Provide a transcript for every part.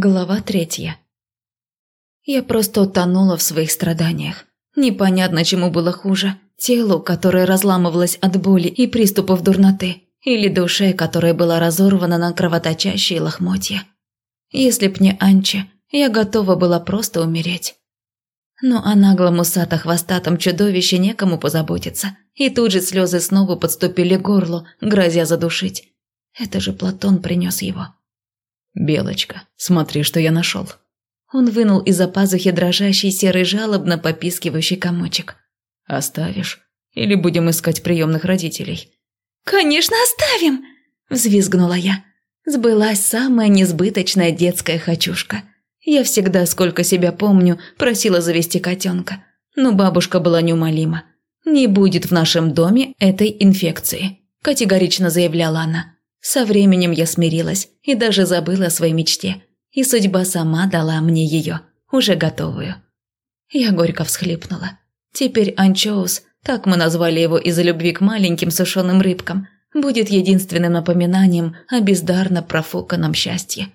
Глава третья. Я просто утонула в своих страданиях. Непонятно, чему было хуже. Телу, которое разламывалось от боли и приступов дурноты, или душе, которая была разорвана на кровоточащие лохмотья. Если б не Анча, я готова была просто умереть. Но о наглом усато-хвостатом чудовище некому позаботиться, и тут же слезы снова подступили к горлу, грозя задушить. Это же Платон принес его. «Белочка, смотри, что я нашел». Он вынул из-за пазухи дрожащий серый жалобно попискивающий комочек. «Оставишь? Или будем искать приемных родителей?» «Конечно, оставим!» – взвизгнула я. Сбылась самая несбыточная детская хочушка. Я всегда, сколько себя помню, просила завести котенка. Но бабушка была неумолима. «Не будет в нашем доме этой инфекции», – категорично заявляла она. Со временем я смирилась и даже забыла о своей мечте. И судьба сама дала мне ее, уже готовую. Я горько всхлипнула. Теперь анчоус, так мы назвали его из-за любви к маленьким сушеным рыбкам, будет единственным напоминанием о бездарно профуканном счастье.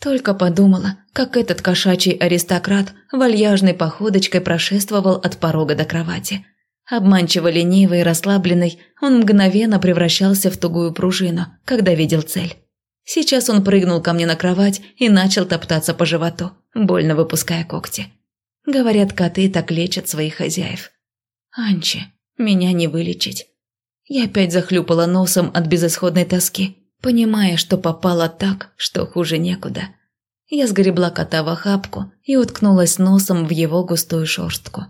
Только подумала, как этот кошачий аристократ вальяжной походочкой прошествовал от порога до кровати – Обманчиво ленивый и расслабленный, он мгновенно превращался в тугую пружину, когда видел цель. Сейчас он прыгнул ко мне на кровать и начал топтаться по животу, больно выпуская когти. Говорят, коты так лечат своих хозяев. Анчи, меня не вылечить. Я опять захлюпала носом от безысходной тоски, понимая, что попала так, что хуже некуда. Я сгребла кота в охапку и уткнулась носом в его густую шерстку.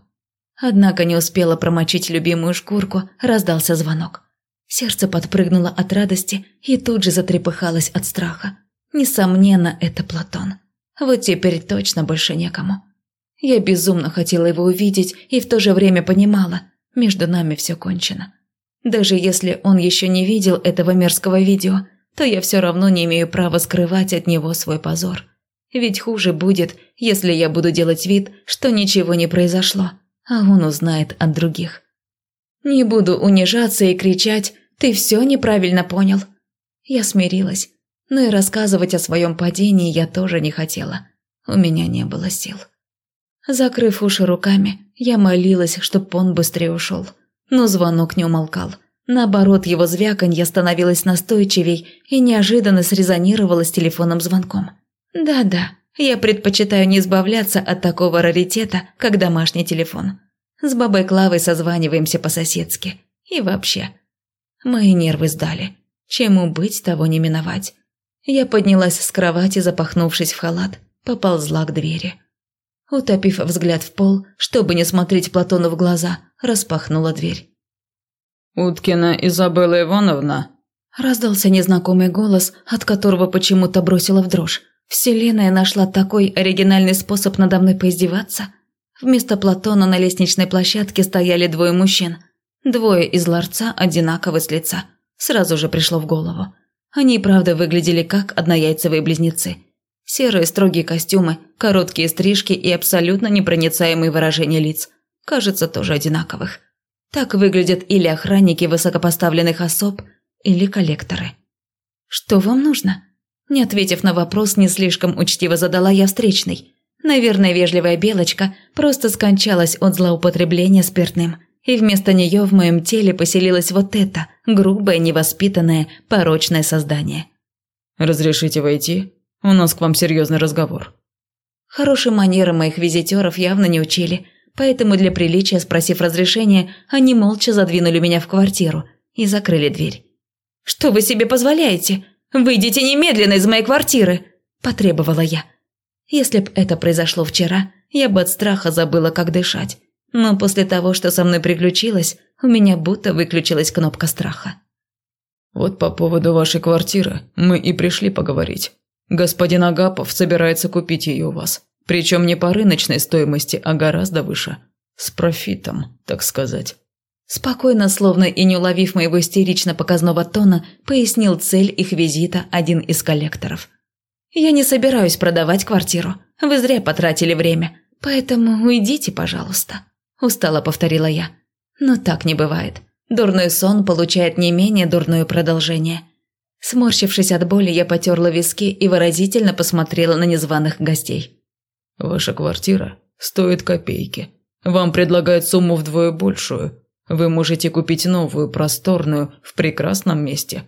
Однако не успела промочить любимую шкурку, раздался звонок. Сердце подпрыгнуло от радости и тут же затрепыхалось от страха. Несомненно, это Платон. Вот теперь точно больше некому. Я безумно хотела его увидеть и в то же время понимала, между нами все кончено. Даже если он еще не видел этого мерзкого видео, то я все равно не имею права скрывать от него свой позор. Ведь хуже будет, если я буду делать вид, что ничего не произошло а он узнает от других. Не буду унижаться и кричать «ты все неправильно понял». Я смирилась, но и рассказывать о своем падении я тоже не хотела. У меня не было сил. Закрыв уши руками, я молилась, чтоб он быстрее ушел. Но звонок не умолкал. Наоборот, его звяканье становилось настойчивей и неожиданно срезонировало с телефонным звонком. Да-да, я предпочитаю не избавляться от такого раритета, как домашний телефон. С бабой Клавой созваниваемся по-соседски. И вообще. Мои нервы сдали. Чему быть, того не миновать. Я поднялась с кровати, запахнувшись в халат, поползла к двери. Утопив взгляд в пол, чтобы не смотреть Платону в глаза, распахнула дверь. «Уткина Изабелла Ивановна?» Раздался незнакомый голос, от которого почему-то бросила в дрожь. Вселенная нашла такой оригинальный способ надо мной поиздеваться. Вместо Платона на лестничной площадке стояли двое мужчин. Двое из ларца одинаковы с лица. Сразу же пришло в голову. Они, правда, выглядели как однояйцевые близнецы. Серые строгие костюмы, короткие стрижки и абсолютно непроницаемые выражения лиц. Кажется, тоже одинаковых. Так выглядят или охранники высокопоставленных особ, или коллекторы. «Что вам нужно?» Не ответив на вопрос, не слишком учтиво задала я встречный. Наверное, вежливая белочка просто скончалась от злоупотребления спиртным. И вместо нее в моем теле поселилось вот это грубое, невоспитанное, порочное создание. «Разрешите войти? У нас к вам серьезный разговор». Хорошие манеры моих визитеров явно не учили, поэтому для приличия, спросив разрешения, они молча задвинули меня в квартиру и закрыли дверь. «Что вы себе позволяете?» «Выйдите немедленно из моей квартиры!» – потребовала я. Если б это произошло вчера, я бы от страха забыла, как дышать. Но после того, что со мной приключилось, у меня будто выключилась кнопка страха. «Вот по поводу вашей квартиры мы и пришли поговорить. Господин Агапов собирается купить ее у вас. Причем не по рыночной стоимости, а гораздо выше. С профитом, так сказать». Спокойно, словно и не уловив моего истерично-показного тона, пояснил цель их визита один из коллекторов. «Я не собираюсь продавать квартиру. Вы зря потратили время. Поэтому уйдите, пожалуйста», – устало повторила я. Но так не бывает. Дурной сон получает не менее дурное продолжение. Сморщившись от боли, я потерла виски и выразительно посмотрела на незваных гостей. «Ваша квартира стоит копейки. Вам предлагают сумму вдвое большую. Вы можете купить новую, просторную, в прекрасном месте».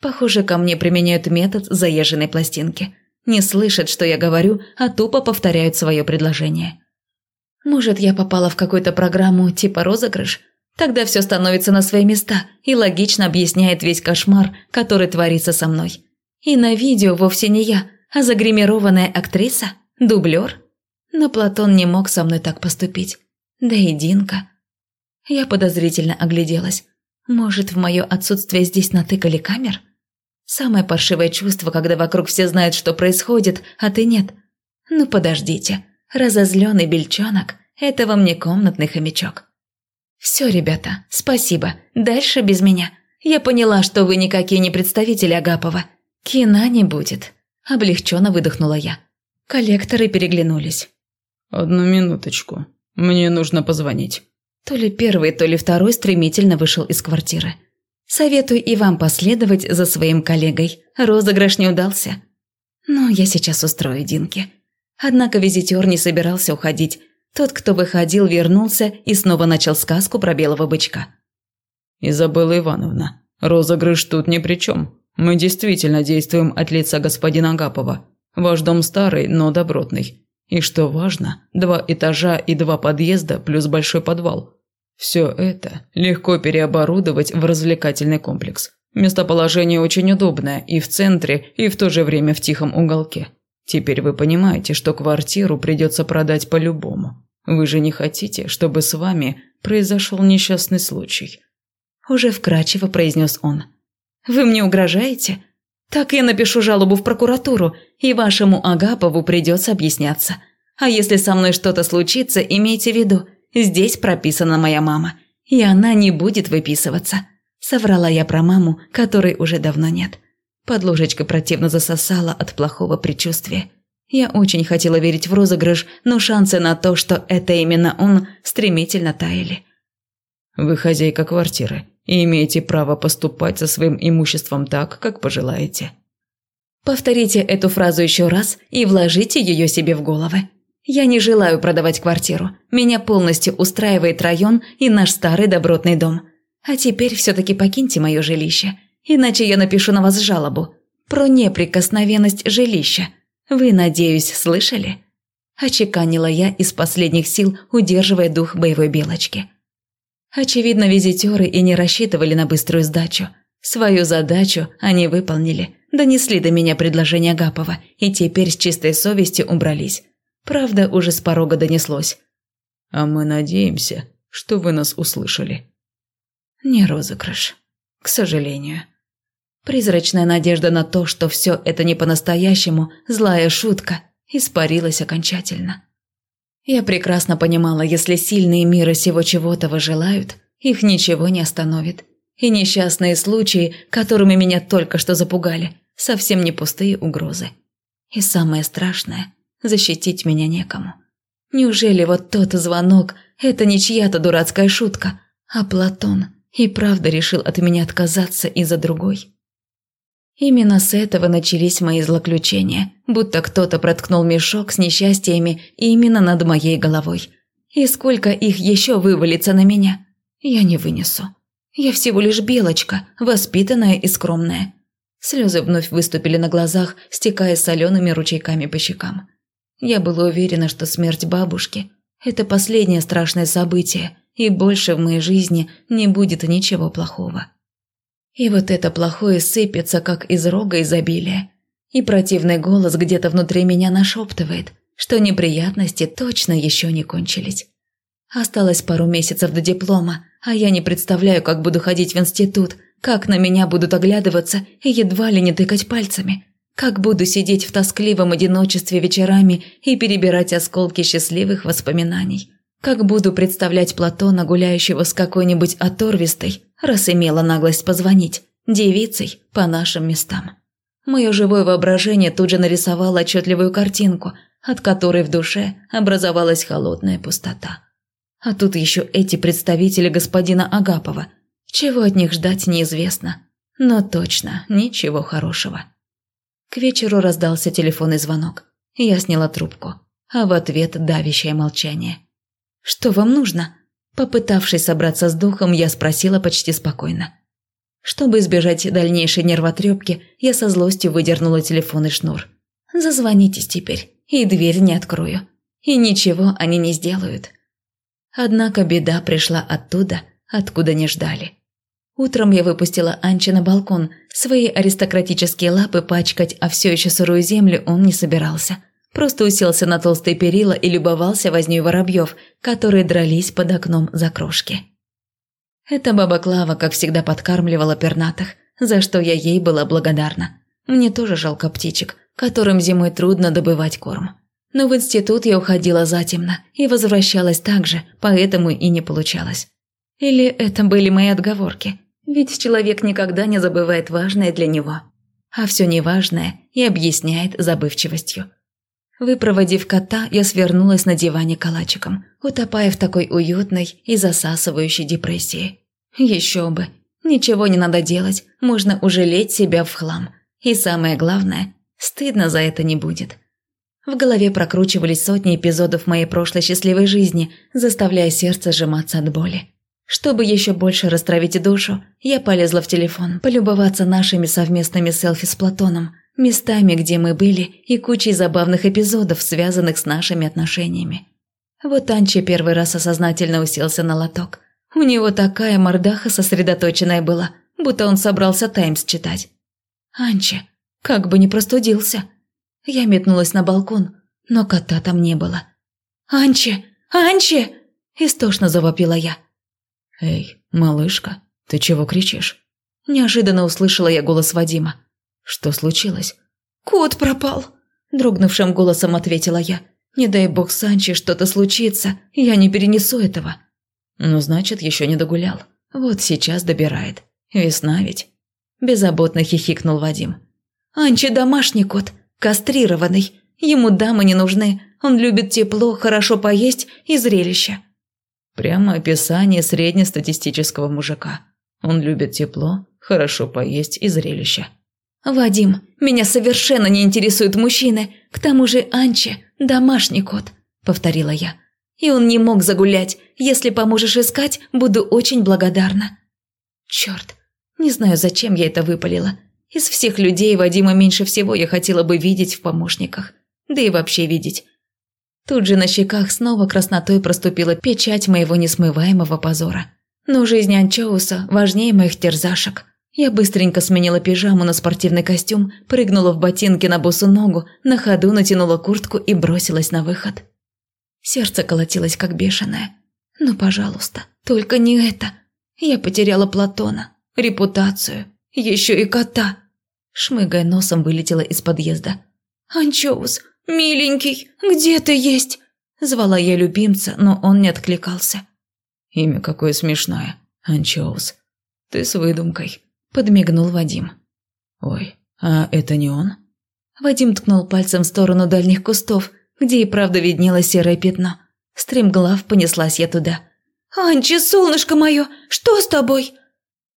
Похоже, ко мне применяют метод заезженной пластинки. Не слышат, что я говорю, а тупо повторяют свое предложение. Может, я попала в какую-то программу типа розыгрыш? Тогда все становится на свои места и логично объясняет весь кошмар, который творится со мной. И на видео вовсе не я, а загримированная актриса, дублер. Но Платон не мог со мной так поступить. Да и Динка. Я подозрительно огляделась. Может, в мое отсутствие здесь натыкали камер? Самое паршивое чувство, когда вокруг все знают, что происходит, а ты нет. Ну подождите, разозленный бельчонок – это вам не комнатный хомячок. Все, ребята, спасибо, дальше без меня. Я поняла, что вы никакие не представители Агапова. Кина не будет. Облегченно выдохнула я. Коллекторы переглянулись. «Одну минуточку. Мне нужно позвонить». То ли первый, то ли второй стремительно вышел из квартиры. Советую и вам последовать за своим коллегой. Розыгрыш не удался. Но я сейчас устрою Динки. Однако визитер не собирался уходить. Тот, кто выходил, вернулся и снова начал сказку про белого бычка. «Изабелла Ивановна, розыгрыш тут ни при чем. Мы действительно действуем от лица господина Агапова. Ваш дом старый, но добротный. И что важно, два этажа и два подъезда плюс большой подвал. Все это легко переоборудовать в развлекательный комплекс. Местоположение очень удобное и в центре, и в то же время в тихом уголке. Теперь вы понимаете, что квартиру придется продать по-любому. Вы же не хотите, чтобы с вами произошел несчастный случай. Уже вкрадчиво произнес он. Вы мне угрожаете? Так я напишу жалобу в прокуратуру, и вашему Агапову придется объясняться. А если со мной что-то случится, имейте в виду – Здесь прописана моя мама, и она не будет выписываться. Соврала я про маму, которой уже давно нет. Подложечка противно засосала от плохого предчувствия. Я очень хотела верить в розыгрыш, но шансы на то, что это именно он, стремительно таяли. «Вы хозяйка квартиры и имеете право поступать со своим имуществом так, как пожелаете». Повторите эту фразу еще раз и вложите ее себе в головы. Я не желаю продавать квартиру. Меня полностью устраивает район и наш старый добротный дом. А теперь все-таки покиньте мое жилище, иначе я напишу на вас жалобу. Про неприкосновенность жилища. Вы, надеюсь, слышали?» Очеканила я из последних сил, удерживая дух боевой белочки. Очевидно, визитеры и не рассчитывали на быструю сдачу. Свою задачу они выполнили, донесли до меня предложение Гапова и теперь с чистой совестью убрались. Правда, уже с порога донеслось. «А мы надеемся, что вы нас услышали». Не розыгрыш, к сожалению. Призрачная надежда на то, что все это не по-настоящему, злая шутка, испарилась окончательно. Я прекрасно понимала, если сильные мира сего чего-то выжелают, их ничего не остановит. И несчастные случаи, которыми меня только что запугали, совсем не пустые угрозы. И самое страшное, защитить меня некому. Неужели вот тот звонок – это не чья-то дурацкая шутка, а Платон и правда решил от меня отказаться из-за другой? Именно с этого начались мои злоключения, будто кто-то проткнул мешок с несчастьями именно над моей головой. И сколько их еще вывалится на меня, я не вынесу. Я всего лишь белочка, воспитанная и скромная. Слезы вновь выступили на глазах, стекая солеными ручейками по щекам. Я была уверена, что смерть бабушки – это последнее страшное событие, и больше в моей жизни не будет ничего плохого. И вот это плохое сыпется, как из рога изобилия. И противный голос где-то внутри меня нашептывает, что неприятности точно еще не кончились. Осталось пару месяцев до диплома, а я не представляю, как буду ходить в институт, как на меня будут оглядываться и едва ли не тыкать пальцами. Как буду сидеть в тоскливом одиночестве вечерами и перебирать осколки счастливых воспоминаний. Как буду представлять Платона, гуляющего с какой-нибудь оторвистой, раз имела наглость позвонить, девицей по нашим местам. Мое живое воображение тут же нарисовало отчетливую картинку, от которой в душе образовалась холодная пустота. А тут еще эти представители господина Агапова. Чего от них ждать неизвестно. Но точно ничего хорошего. К вечеру раздался телефонный звонок. Я сняла трубку, а в ответ давящее молчание. «Что вам нужно?» Попытавшись собраться с духом, я спросила почти спокойно. Чтобы избежать дальнейшей нервотрепки, я со злостью выдернула телефон и шнур. «Зазвонитесь теперь, и дверь не открою. И ничего они не сделают». Однако беда пришла оттуда, откуда не ждали. Утром я выпустила Анчи на балкон. Свои аристократические лапы пачкать, а все еще сырую землю он не собирался. Просто уселся на толстые перила и любовался вознёй воробьев, которые дрались под окном за крошки. Эта баба Клава, как всегда, подкармливала пернатых, за что я ей была благодарна. Мне тоже жалко птичек, которым зимой трудно добывать корм. Но в институт я уходила затемно и возвращалась так же, поэтому и не получалось. Или это были мои отговорки – ведь человек никогда не забывает важное для него, а все неважное и объясняет забывчивостью. Выпроводив кота, я свернулась на диване калачиком, утопая в такой уютной и засасывающей депрессии. Еще бы, ничего не надо делать, можно ужалеть себя в хлам. И самое главное, стыдно за это не будет. В голове прокручивались сотни эпизодов моей прошлой счастливой жизни, заставляя сердце сжиматься от боли. Чтобы еще больше растравить душу, я полезла в телефон, полюбоваться нашими совместными селфи с Платоном, местами, где мы были, и кучей забавных эпизодов, связанных с нашими отношениями. Вот Анча первый раз осознательно уселся на лоток. У него такая мордаха сосредоточенная была, будто он собрался «Таймс» читать. Анча, как бы не простудился. Я метнулась на балкон, но кота там не было. «Анче! Анче!» – истошно завопила я. «Эй, малышка, ты чего кричишь?» Неожиданно услышала я голос Вадима. «Что случилось?» «Кот пропал!» Дрогнувшим голосом ответила я. «Не дай бог Санчи что-то случится, я не перенесу этого». «Ну, значит, еще не догулял. Вот сейчас добирает. Весна ведь». Беззаботно хихикнул Вадим. «Анчи домашний кот, кастрированный. Ему дамы не нужны. Он любит тепло, хорошо поесть и зрелище. Прямо описание среднестатистического мужика. Он любит тепло, хорошо поесть и зрелище. «Вадим, меня совершенно не интересуют мужчины. К тому же Анче – домашний кот», – повторила я. «И он не мог загулять. Если поможешь искать, буду очень благодарна». Черт, не знаю, зачем я это выпалила. Из всех людей Вадима меньше всего я хотела бы видеть в помощниках. Да и вообще видеть. Тут же на щеках снова краснотой проступила печать моего несмываемого позора. Но жизнь Анчоуса важнее моих терзашек. Я быстренько сменила пижаму на спортивный костюм, прыгнула в ботинки на босу ногу, на ходу натянула куртку и бросилась на выход. Сердце колотилось как бешеное. «Ну, пожалуйста, только не это. Я потеряла Платона, репутацию, еще и кота». Шмыгая носом вылетела из подъезда. «Анчоус, «Миленький, где ты есть?» Звала я любимца, но он не откликался. «Имя какое смешное. Анчоус. Ты с выдумкой», – подмигнул Вадим. «Ой, а это не он?» Вадим ткнул пальцем в сторону дальних кустов, где и правда виднелось серое пятно. Стремглав понеслась я туда. «Анчи, солнышко мое, что с тобой?»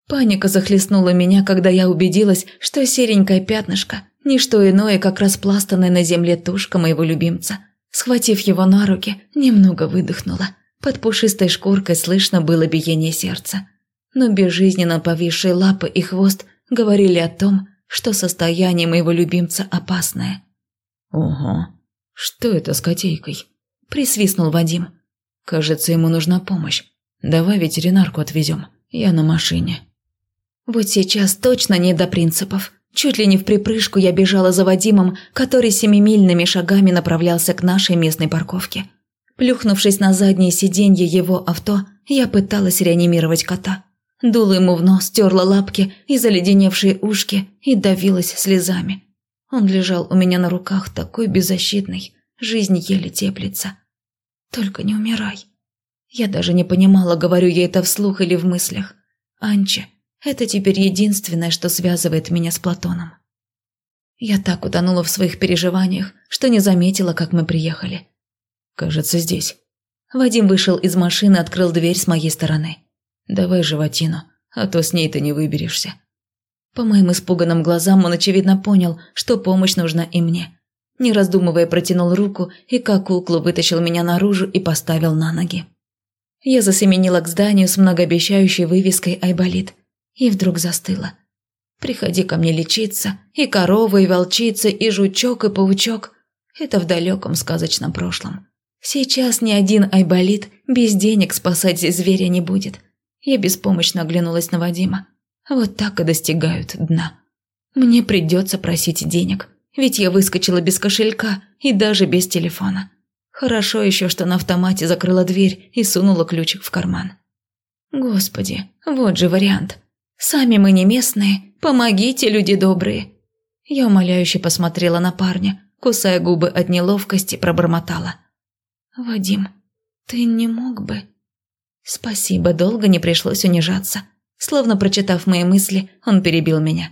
Паника захлестнула меня, когда я убедилась, что серенькое пятнышко не что иное, как распластанная на земле тушка моего любимца. Схватив его на руки, немного выдохнула. Под пушистой шкуркой слышно было биение сердца. Но безжизненно повисшие лапы и хвост говорили о том, что состояние моего любимца опасное. «Ого, что это с котейкой?» – присвистнул Вадим. «Кажется, ему нужна помощь. Давай ветеринарку отвезем. Я на машине». Вот сейчас точно не до принципов. Чуть ли не в припрыжку я бежала за Вадимом, который семимильными шагами направлялся к нашей местной парковке. Плюхнувшись на заднее сиденье его авто, я пыталась реанимировать кота. Дула ему в нос, терла лапки и заледеневшие ушки и давилась слезами. Он лежал у меня на руках такой беззащитный, жизнь еле теплится. Только не умирай. Я даже не понимала, говорю я это вслух или в мыслях. Анча, это теперь единственное, что связывает меня с Платоном. Я так утонула в своих переживаниях, что не заметила, как мы приехали. Кажется, здесь. Вадим вышел из машины, открыл дверь с моей стороны. Давай животину, а то с ней ты не выберешься. По моим испуганным глазам он, очевидно, понял, что помощь нужна и мне. Не раздумывая, протянул руку и как куклу вытащил меня наружу и поставил на ноги. Я засеменила к зданию с многообещающей вывеской «Айболит» и вдруг застыла. «Приходи ко мне лечиться, и корова, и волчица, и жучок, и паучок. Это в далеком сказочном прошлом. Сейчас ни один Айболит без денег спасать зверя не будет». Я беспомощно оглянулась на Вадима. Вот так и достигают дна. Мне придется просить денег, ведь я выскочила без кошелька и даже без телефона. Хорошо еще, что на автомате закрыла дверь и сунула ключ в карман. Господи, вот же вариант. Сами мы не местные, помогите, люди добрые. Я умоляюще посмотрела на парня, кусая губы от неловкости, пробормотала. «Вадим, ты не мог бы...» Спасибо, долго не пришлось унижаться. Словно прочитав мои мысли, он перебил меня.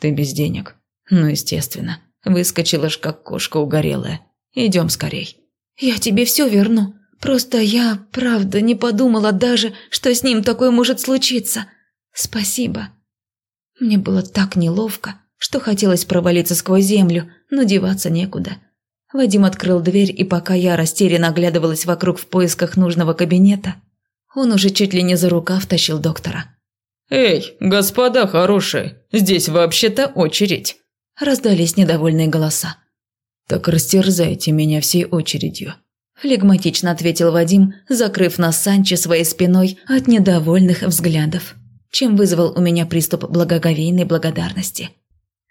«Ты без денег?» «Ну, естественно. Выскочила ж как кошка угорелая. Идем скорей». «Я тебе все верну. Просто я, правда, не подумала даже, что с ним такое может случиться. Спасибо». Мне было так неловко, что хотелось провалиться сквозь землю, но деваться некуда. Вадим открыл дверь, и пока я растерянно оглядывалась вокруг в поисках нужного кабинета, он уже чуть ли не за рукав тащил доктора. «Эй, господа хорошие, здесь вообще-то очередь!» Раздались недовольные голоса. «Так растерзайте меня всей очередью», – флегматично ответил Вадим, закрыв нас Санчо своей спиной от недовольных взглядов, чем вызвал у меня приступ благоговейной благодарности.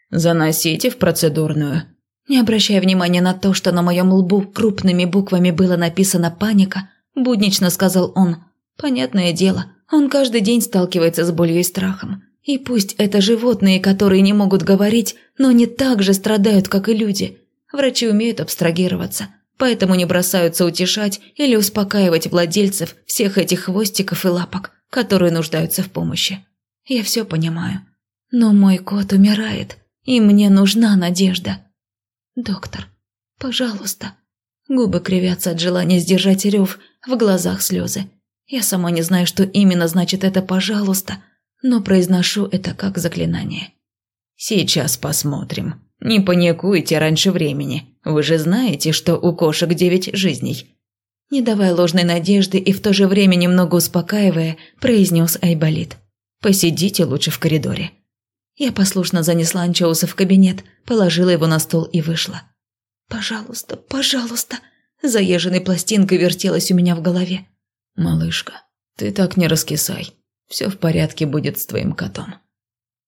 «Заносите в процедурную». Не обращая внимания на то, что на моем лбу крупными буквами было написано «паника», буднично сказал он. «Понятное дело, он каждый день сталкивается с болью и страхом. И пусть это животные, которые не могут говорить, но не так же страдают, как и люди. Врачи умеют абстрагироваться, поэтому не бросаются утешать или успокаивать владельцев всех этих хвостиков и лапок, которые нуждаются в помощи. Я все понимаю. Но мой кот умирает, и мне нужна надежда. Доктор, пожалуйста. Губы кривятся от желания сдержать рев, в глазах слезы. Я сама не знаю, что именно значит это «пожалуйста», но произношу это как заклинание. «Сейчас посмотрим. Не паникуйте раньше времени. Вы же знаете, что у кошек девять жизней». Не давая ложной надежды и в то же время немного успокаивая, произнес Айболит. «Посидите лучше в коридоре». Я послушно занесла анчоуса в кабинет, положила его на стол и вышла. «Пожалуйста, пожалуйста!» Заезженной пластинкой вертелась у меня в голове. «Малышка, ты так не раскисай. Все в порядке будет с твоим котом».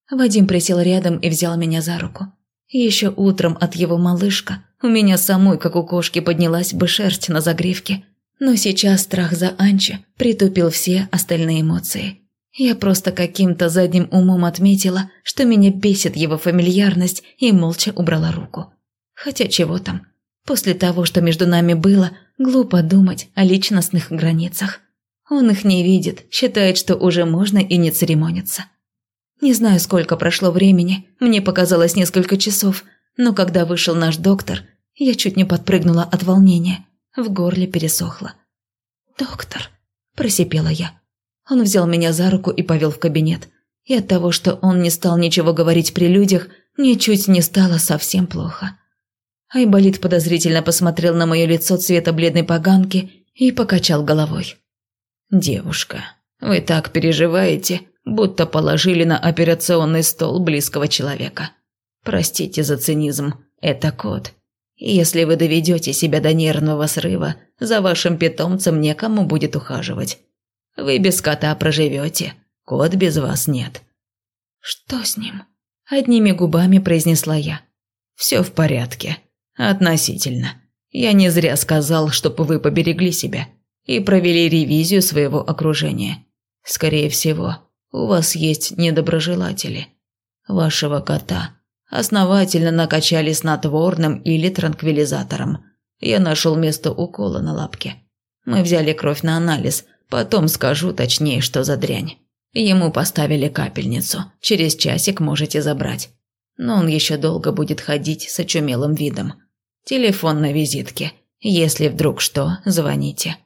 Вадим присел рядом и взял меня за руку. Еще утром от его малышка у меня самой, как у кошки, поднялась бы шерсть на загривке. Но сейчас страх за Анча притупил все остальные эмоции. Я просто каким-то задним умом отметила, что меня бесит его фамильярность и молча убрала руку. Хотя чего там, После того, что между нами было, глупо думать о личностных границах. Он их не видит, считает, что уже можно и не церемониться. Не знаю, сколько прошло времени, мне показалось несколько часов, но когда вышел наш доктор, я чуть не подпрыгнула от волнения, в горле пересохло. «Доктор», – просипела я. Он взял меня за руку и повел в кабинет. И от того, что он не стал ничего говорить при людях, мне не стало совсем плохо. Айболит подозрительно посмотрел на мое лицо цвета бледной поганки и покачал головой. «Девушка, вы так переживаете, будто положили на операционный стол близкого человека. Простите за цинизм, это кот. Если вы доведете себя до нервного срыва, за вашим питомцем некому будет ухаживать. Вы без кота проживете, кот без вас нет». «Что с ним?» – одними губами произнесла я. «Все в порядке. Относительно. Я не зря сказал, чтобы вы поберегли себя и провели ревизию своего окружения. Скорее всего, у вас есть недоброжелатели. Вашего кота основательно накачали снотворным или транквилизатором. Я нашел место укола на лапке. Мы взяли кровь на анализ, потом скажу точнее, что за дрянь. Ему поставили капельницу, через часик можете забрать. Но он еще долго будет ходить с очумелым видом. Телефон на визитке. Если вдруг что, звоните».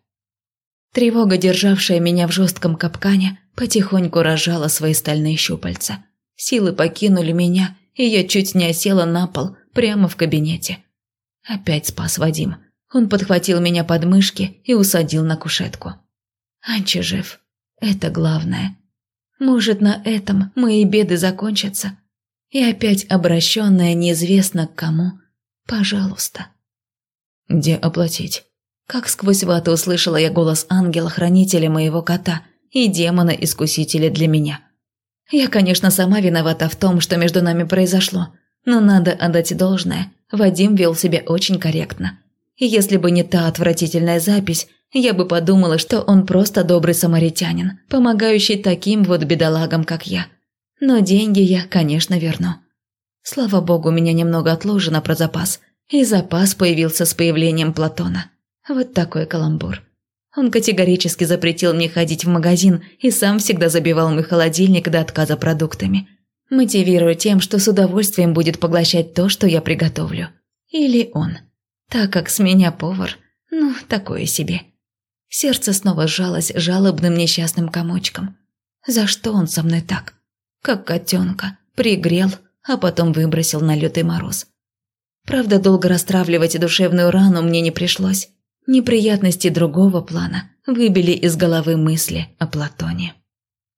Тревога, державшая меня в жестком капкане, потихоньку разжала свои стальные щупальца. Силы покинули меня, и я чуть не осела на пол прямо в кабинете. Опять спас Вадим. Он подхватил меня под мышки и усадил на кушетку. Анча жив. Это главное. Может, на этом мои беды закончатся. И опять обращенная неизвестно к кому. Пожалуйста. Где оплатить? Как сквозь вату услышала я голос ангела-хранителя моего кота и демона-искусителя для меня. Я, конечно, сама виновата в том, что между нами произошло, но надо отдать должное. Вадим вел себя очень корректно. И если бы не та отвратительная запись, я бы подумала, что он просто добрый самаритянин, помогающий таким вот бедолагам, как я. Но деньги я, конечно, верну. Слава богу, у меня немного отложено про запас, и запас появился с появлением Платона. Вот такой каламбур. Он категорически запретил мне ходить в магазин и сам всегда забивал мой холодильник до отказа продуктами, мотивируя тем, что с удовольствием будет поглощать то, что я приготовлю. Или он. Так как с меня повар, ну, такое себе. Сердце снова сжалось жалобным несчастным комочком. За что он со мной так? Как котенка. Пригрел, а потом выбросил на лютый мороз. Правда, долго расстравливать душевную рану мне не пришлось. Неприятности другого плана выбили из головы мысли о Платоне.